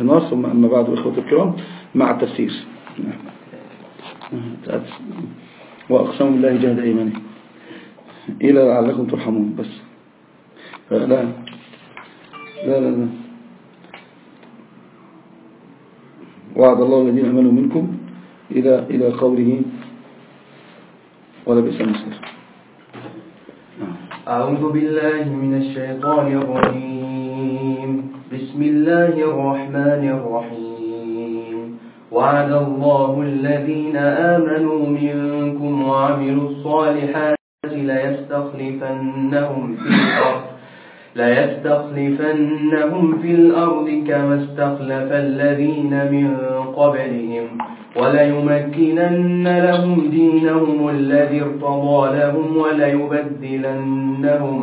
في النار ثم أما بعد إخوة الكرام مع التفسير وأقسم بالله جهد أيمانه إلى لعلكم ترحمون بس لا لا لا لا وعد الله الذين أمنوا منكم إلى إلى قوله ولا بئس المصير أعوذ بالله من الشيطان الرجيم بسم الله الرحمن الرحيم. وعد الله الذين آمنوا منكم وعملوا الصالحات ليستخلفنهم في الأرض ليستخلفنهم في الأرض كما استخلف الذين من قبلهم وليمكنن لهم دينهم الذي ارتضى لهم وليبدلنهم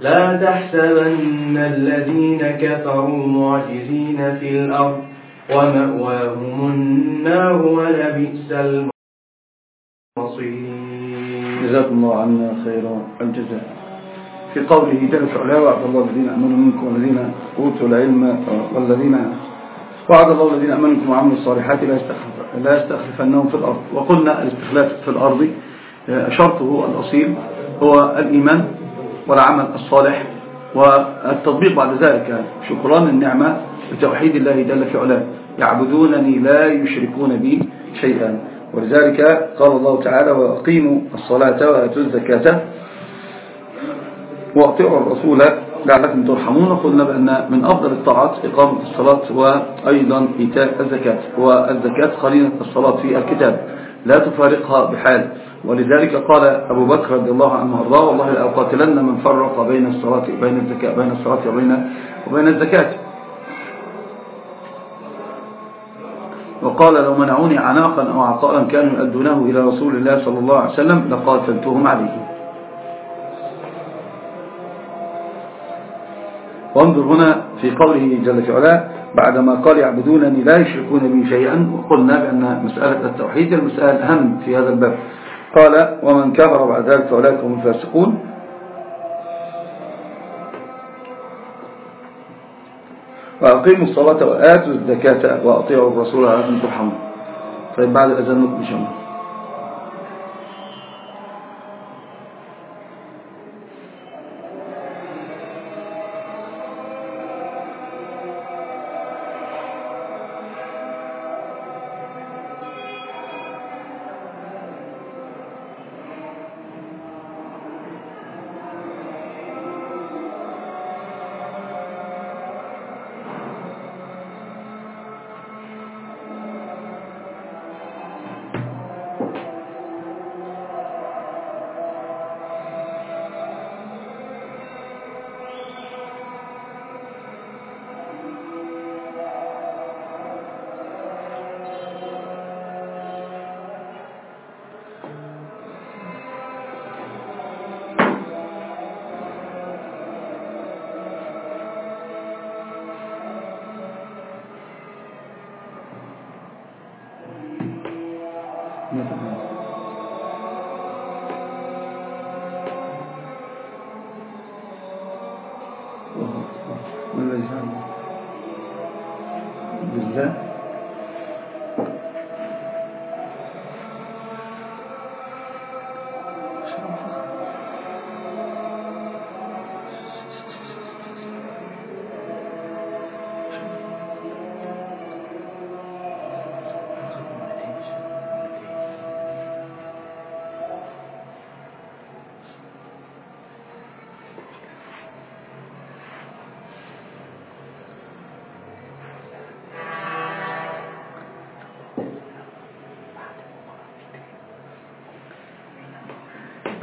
لا تحسبن الذين كفروا معجزين في الأرض ومأواهم النار ولبئس المصير. جزاكم الله عنا خيرا الجزاء. في قوله جل في علاه وعد الله الذين آمنوا منكم والذين أوتوا العلم والذين وعد الله الذين آمنوا منكم وعملوا الصالحات لا يستخلف لا يستخلفنهم في الأرض. وقلنا الاستخلاف في الأرض آه، شرطه الأصيل هو الإيمان. والعمل الصالح والتطبيق بعد ذلك. شكران النعمة بتوحيد الله جل في علاه. يعبدونني لا يشركون بي شيئا. ولذلك قال الله تعالى وأقيموا الصلاة وآتوا الزكاة وأطيعوا الرسول لعلكم ترحمون. قلنا بأن من أفضل الطاعات إقامة الصلاة وأيضا إيتاء الزكاة. والزكاة قرينة الصلاة في الكتاب. لا تفارقها بحال. ولذلك قال أبو بكر رضي الله عنه وارضاه والله لأقاتلن من فرق بين الصلاة بين الزكاة بين الصلاة وبين وبين الزكاة. وقال لو منعوني عناقا أو عطاء كانوا يؤدونه إلى رسول الله صلى الله عليه وسلم لقاتلتهم عليه. وانظر هنا في قوله جل في علا بعدما قال يعبدونني لا يشركون بي شيئا وقلنا بأن مسألة التوحيد المسألة الأهم في هذا الباب. قال ومن كبر بعد ذلك فأولئك هم الفاسقون. وأقيموا الصلاة وآتوا الزكاة وأطيعوا الرسول على أن ترحموا. طيب بعد الأذان بشمه یہ سب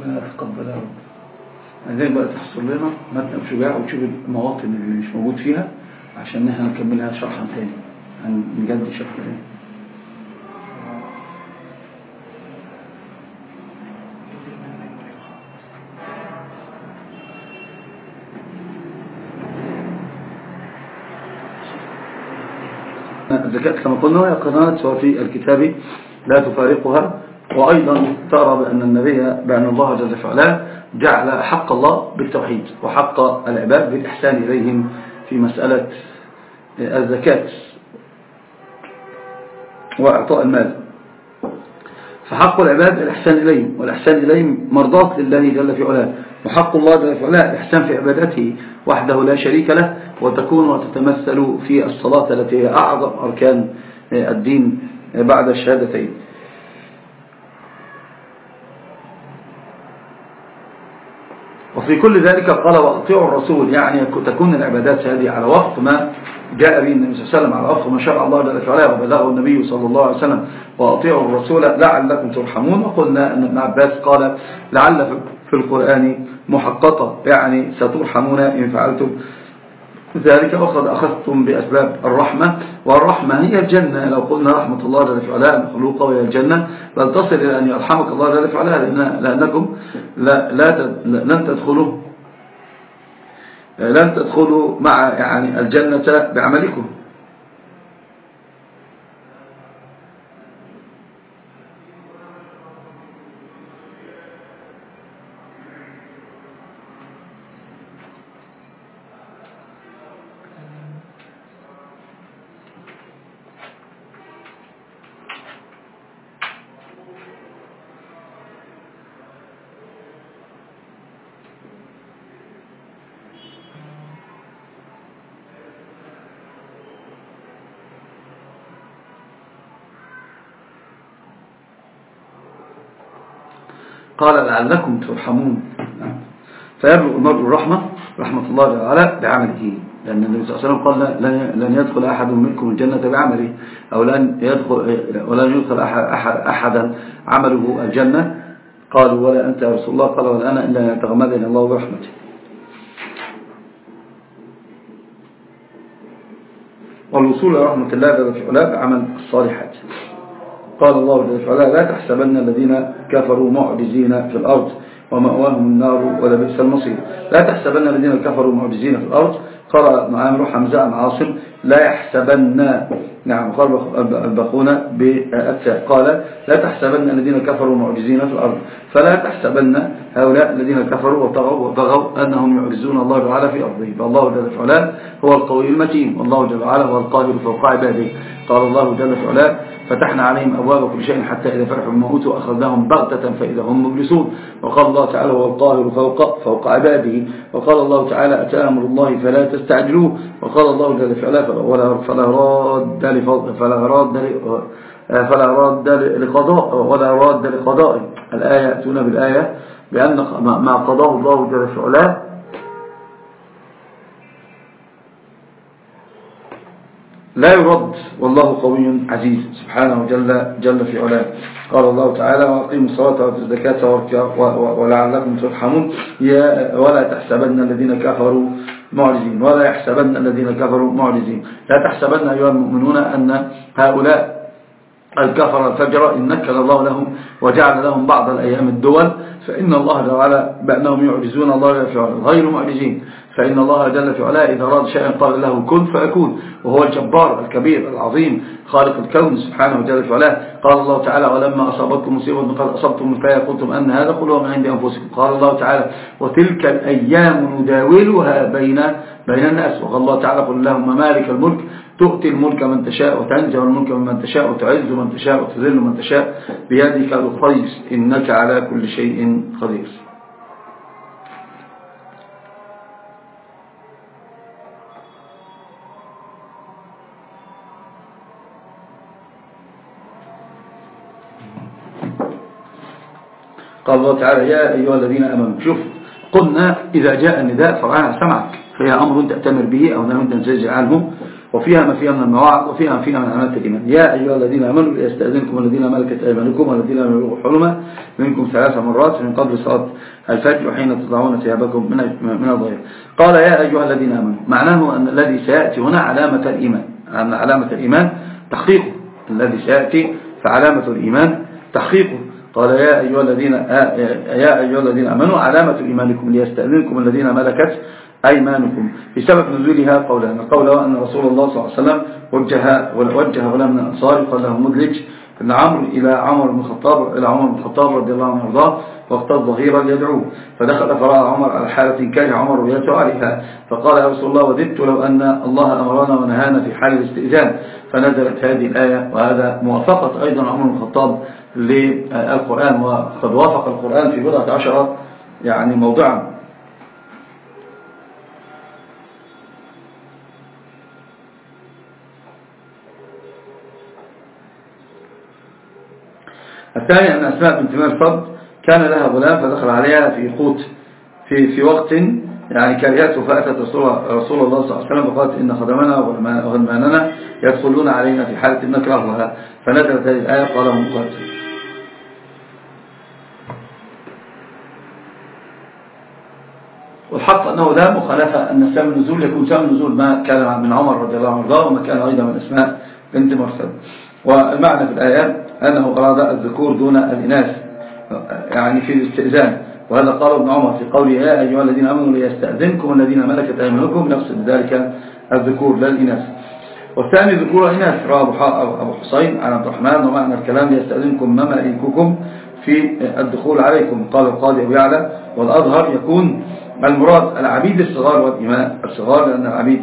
لنا الأرقام بدأوا زي بقى تحصل لنا متن شجاع وتشوف المواطن اللي مش موجود فيها عشان إحنا نكملها شرحا تاني هنجد شرحا تاني الزكاة كما قلنا هي قناة وفي الكتاب لا تفارقها. وأيضا ترى بأن النبي بأن الله جل وعلا جعل حق الله بالتوحيد وحق العباد بالإحسان إليهم في مسألة الزكاة وإعطاء المال. فحق العباد الإحسان إليهم والإحسان إليهم مرضاة لله جل في علاه وحق الله جل في علاه الإحسان في عبادته وحده لا شريك له وتكون وتتمثل في الصلاة التي هي أعظم أركان الدين بعد الشهادتين. وفي كل ذلك قال وأطيعوا الرسول يعني تكون العبادات هذه على وقت ما جاء به النبي صلى الله عليه وسلم على وقت ما شاء الله جل وعلا وبلغه النبي صلى الله عليه وسلم. وأطيعوا الرسول لعلكم ترحمون. وقلنا أن ابن عباس قال لعل في القرآن محققة يعني سترحمون إن فعلتم. ذلك وقد أخذتم بأسباب الرحمة والرحمة هي الجنة. لو قلنا رحمة الله جل في مخلوقة وهي الجنة بل تصل إلى أن يرحمك الله جل في لأنكم لا لا لن تدخلوا لن تدخلوا مع يعني الجنة بعملكم. قال لعلكم ترحمون. فيبلغ المرء الرحمة رحمة الله تعالى بعمله. لأن النبي صلى الله عليه وسلم قال لن يدخل أحد منكم الجنة بعمله أو لن يدخل, ولن يدخل أحد, أحدا عمله الجنة. قالوا ولا أنت يا رسول الله؟ قال ولا أنا إلا أن يتغمدني الله برحمته. والوصول إلى رحمة الله بعمل الصالحات. قال الله جل وعلا لا تحسبن الذين كفروا معجزين في الأرض ومأواهم النار ولبئس المصير. لا تحسبن الذين كفروا معجزين في الأرض. قال معامر حمزاء عن عاصم لا يحسبن. نعم قال البخون بأكثر. قال لا تحسبن الذين كفروا معجزين في الأرض. فلا تحسبن هؤلاء الذين كفروا وطغوا وطغوا أنهم يعجزون الله تعالى في أرضه. فالله جل وعلا هو القوي المتين والله جل وعلا هو القادر فوق عباده. قال الله جل وعلا فتحنا عليهم أبواب كل شيء حتى إذا فرحوا بما أوتوا أخذناهم بغتة فإذا هم مبلسون. وقال الله تعالى هو القاهر فوق, فوق عباده. وقال الله تعالى أتى أمر الله فلا تستعجلوه. وقال الله جل فعلا فلا راد فلا راد فلا راد لقضاء ولا راد لقضائه. الآية أتونا بالآية بأن ما قضاه الله جل فعلا لا يرد والله قوي عزيز. سبحانه جل, جل في علاه. قال الله تعالى وأقيموا الصلاة والزكاة الزكاة ولعلكم ترحمون. ولا تحسبن الذين كفروا معجزين. ولا يحسبن الذين كفروا معجزين. لا تحسبن أيها المؤمنون أن هؤلاء الكفر الفجر إن نكل الله لهم وجعل لهم بعض الأيام الدول. فإن الله جعل بأنهم يعجزون. الله في غير معجزين. فإن الله جل في علاه إذا أراد شيئا قال له كن فأكون وهو الجبار الكبير العظيم خالق الكون سبحانه جل في علاه. قال الله تعالى ولما أصابتكم مصيبة قال أصبتم مثلها قلتم أن هذا قلوا من عند أنفسكم. قال الله تعالى وتلك الأيام نداولها بين بين الناس. وقال الله تعالى قل اللهم مالك الملك تؤتي الملك من تشاء وتنزع الملك من تشاء وتعز من تشاء وتذل من تشاء. بيدك الخير إنك على كل شيء قدير. قال الله تعالى يا أيها الذين أمنوا شوف قلنا إذا جاء النداء فرعاها سمعك فيها أمر تأتمر به أو نعم تنزج عنه وفيها ما فيها من المواعظ وفيها ما فيها من عملة الإيمان. يا أيها الذين آمنوا ليستأذنكم الذين ملكت أيمانكم والذين لم يبلغوا حلما منكم ثلاث مرات من قبل صلاة الفجر وحين تضعون ثيابكم من من قال يا أيها الذين آمنوا معناه أن الذي سيأتي هنا علامة الإيمان أن علامة الإيمان تحقيقه. الذي سيأتي فعلامة الإيمان تحقيقه. قال يا أيها الذين, يا أيها الذين أمنوا علامة إيمانكم ليستأذنكم الذين ملكت أيمانكم بسبب نزولها قولها قوله أن رسول الله صلى الله عليه وسلم وجه وجه ولا من الأنصار قال له مدرج بن عمرو إلى عمر بن الخطاب إلى عمر بن الخطاب رضي الله عنه وأرضاه وقت ظهيرا يدعوه فدخل فرأى عمر على حالة كان عمر يدعو عليها فقال يا رسول الله وددت لو أن الله أمرنا ونهانا في حال الاستئذان فنزلت هذه الآية وهذا موافقة أيضا عمر بن الخطاب للقرآن وقد وافق القرآن في بضعة عشرة يعني موضعا. الثاني أن أسماء بنت مرفض كان لها غلام فدخل عليها في قوت في, في وقت يعني كرهته فأتت رسول الله صلى الله عليه وسلم فقالت إن خدمنا وغلماننا يدخلون علينا في حالة نكرهها فنزلت هذه الآية قال هم والحق أنه لا مخالفة أن سام النزول يكون سام النزول ما كان من عمر رضي الله عنه وما كان أيضا من أسماء بنت مرسل. والمعنى في الآيات أنه أراد الذكور دون الإناث يعني في الاستئذان. وهذا قال ابن عمر في قوله يا أيها الذين أمنوا ليستأذنكم الذين ملكت أمنكم نفس ذلك الذكور لا الإناث. والثاني ذكور الإناث رأى أبو حسين عن عبد الرحمن ومعنى الكلام ليستأذنكم مماليككم في الدخول عليكم. قال القاضي أبو يعلى والأظهر يكون المراد العبيد الصغار والإماء. الصغار لأن العبيد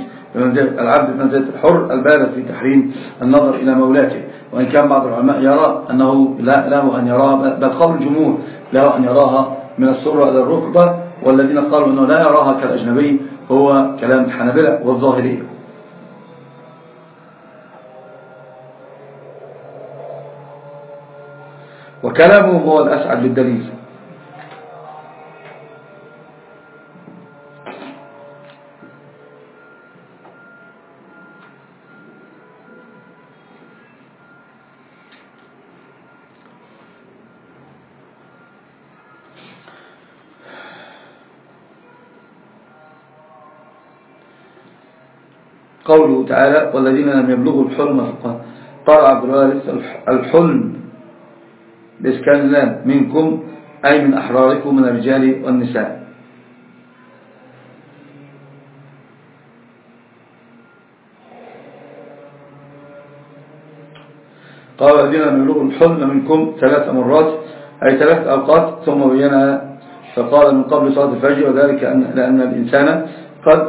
العبد منزلت الحر البالغ في تحريم النظر إلى مولاته. وإن كان بعض العلماء يرى أنه لا له أن يراها بل قول الجمهور له أن يراها من السرة إلى الركبة والذين قالوا أنه لا يراها كالأجنبي هو كلام الحنابلة والظاهرية وكلامه هو الأسعد للدليل قوله تعالى والذين لم يبلغوا الحلم قال طرع عبد الوارث الحلم. بإسكان الله منكم أي من أحراركم من الرجال والنساء. قال الذين لم يبلغوا الحلم منكم ثلاث مرات أي ثلاث أوقات ثم بينها فقال من قبل صلاة الفجر وذلك أن لأن الإنسان قد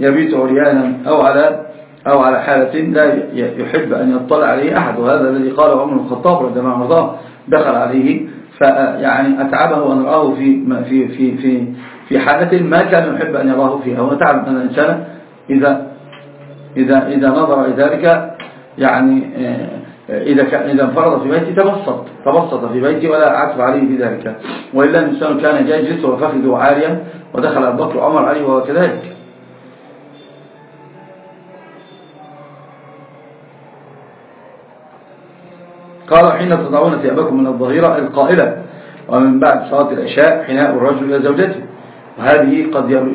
يبيت عريانا أو على أو على حالة لا يحب أن يطلع عليه أحد. وهذا الذي قاله عمر الخطاب رضي الله عنه دخل عليه. فيعني أتعبه أن رآه في في في في في حالة ما كان يحب أن يراه فيها. ونتعلم أن الإنسان إذا إذا إذا نظر لذلك يعني آه، إذا إذا انفرض في بيته تبسط تبسط في بيته ولا عتب عليه في ذلك. وإلا الإنسان كان جالس وفخذه عاريا ودخل أبو بكر عمر عليه وهو كذلك. قال حين تضعون ثيابكم من الظهيرة القائلة ومن بعد صلاة العشاء حناء الرجل إلى زوجته. وهذه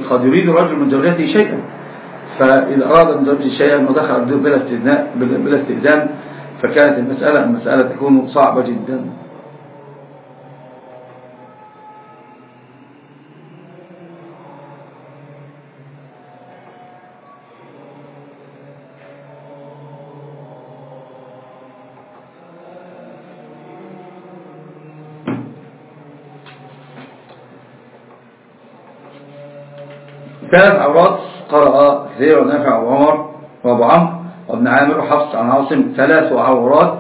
قد يريد الرجل من زوجته شيئا. فإذا أراد من زوجته شيئا ودخل بلا استئذان فكانت المسألة المسألة تكون صعبة جدا. زير ونافع وعمر وابو عمرو وابن عامر وحفص عن عاصم ثلاث عورات.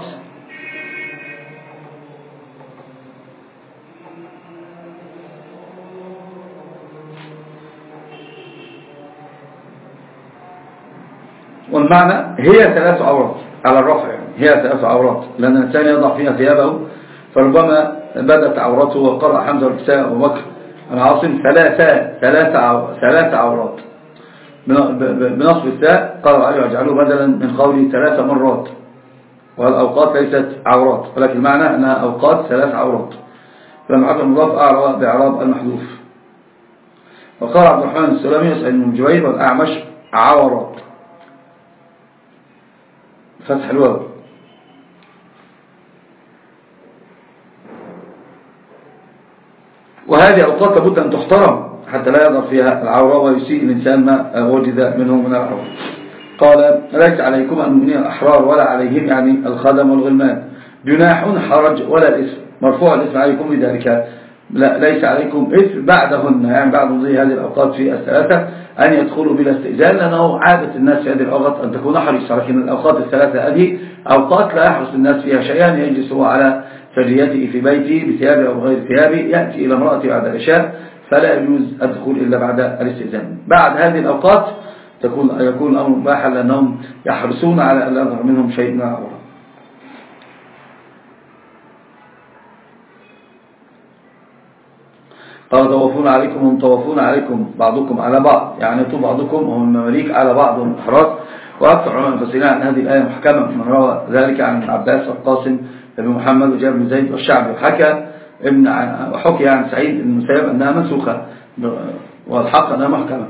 والمعنى هي ثلاث عورات على الرفع يعني هي ثلاث عورات. لأن الإنسان يضع فيها ثيابه فربما بدت عورته وقرأ حمزة الكساء ومكر العاصم ثلاثة ثلاثة عورات. بنصب التاء قال عليه واجعله بدلا من قولي ثلاث مرات. والأوقات ليست عورات ولكن معنى أنها أوقات ثلاث عورات. فالمعرفة المضاف أعرى بإعراب المحذوف. وقال عبد الرحمن السلامي يسأل من جوير والأعمش عورات. فتح الواو وهذه أوقات لابد أن تحترم. حتى لا يظهر فيها العورة ويسيء الإنسان ما وجد منه من العورة. قال ليس عليكم المؤمنين الأحرار ولا عليهم يعني الخدم والغلمان. جناح حرج ولا اسم مرفوع الاسم عليكم بذلك لا ليس عليكم اسم بعدهن. يعني بعد مضي هذه الأوقات في الثلاثة أن يدخلوا بلا استئذان لأنه عادة الناس في هذه الأوقات أن تكون حريصة لكن الأوقات الثلاثة هذه أوقات لا يحرص الناس فيها شيئا. يجلسوا على سجيته في بيته بثيابه أو غير ثيابه يأتي إلى امرأته بعد العشاء فلا يجوز الدخول إلا بعد الاستئذان. بعد هذه الأوقات تكون يكون الأمر مباحا لأنهم يحرصون على أن يظهر منهم شيء من العورة قالوا طوافون عليكم هم طوافون عليكم بعضكم على بعض. يعني طوف بعضكم هم المماليك على بعض الحراس وأكثر علماء المفسرين عن هذه الآية محكمة من روى ذلك عن عباس والقاسم بن محمد وجابر بن زيد والشعبي وحكى ابن وحكي عن سعيد بن المسيب أنها منسوخة والحق أنها محكمة.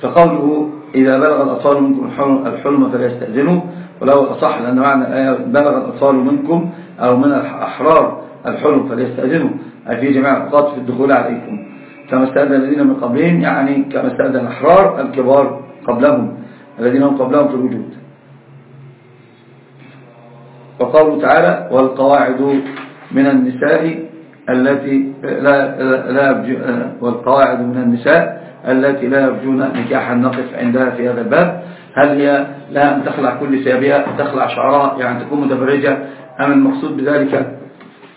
فقوله إذا بلغ الأطفال منكم الحلم فليستأذنوا ولو أصح لأن معنى الآية بلغ الأطفال منكم أو من الأحرار الحلم فليستأذنوا. أي في جميع الأوقات في الدخول عليكم. كما استأذن الذين من قبلهم يعني كما استأذن الأحرار الكبار قبلهم الذين هم قبلهم في الوجود. وقوله تعالى والقواعد من النساء التي لا, لا والقواعد من النساء التي لا يرجون نكاحا نقف عندها في هذا الباب. هل هي لها أن تخلع كل ثيابها تخلع شعرها يعني تكون مدبرجة أم المقصود بذلك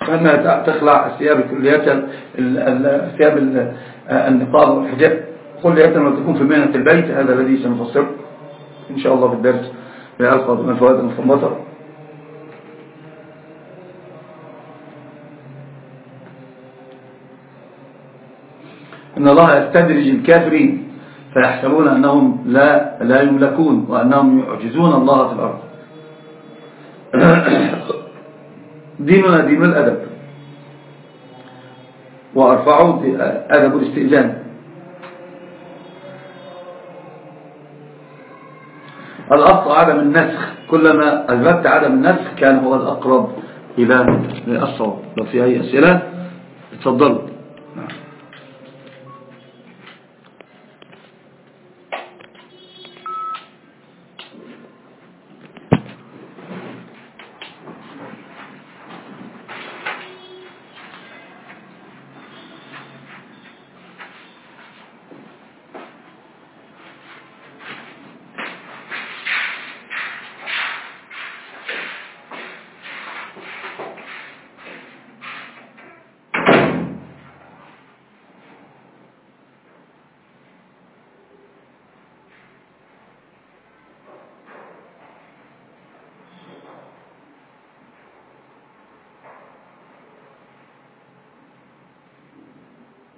أنها تخلع الثياب كلية الثياب النقاب والحجاب كلية تكون في مهنة البيت؟ هذا الذي سنفسره إن شاء الله في الدرس بألقى من الفوائد المفمطة إن الله يستدرج الكافرين فيحسبون أنهم لا, لا يملكون وأنهم يعجزون الله في الأرض. ديننا دين الأدب. وأرفعوا أدب الاستئذان الأصل عدم النسخ. كلما أذبت عدم النسخ كان هو الأقرب إلى الصواب لو في أي أسئلة اتفضلوا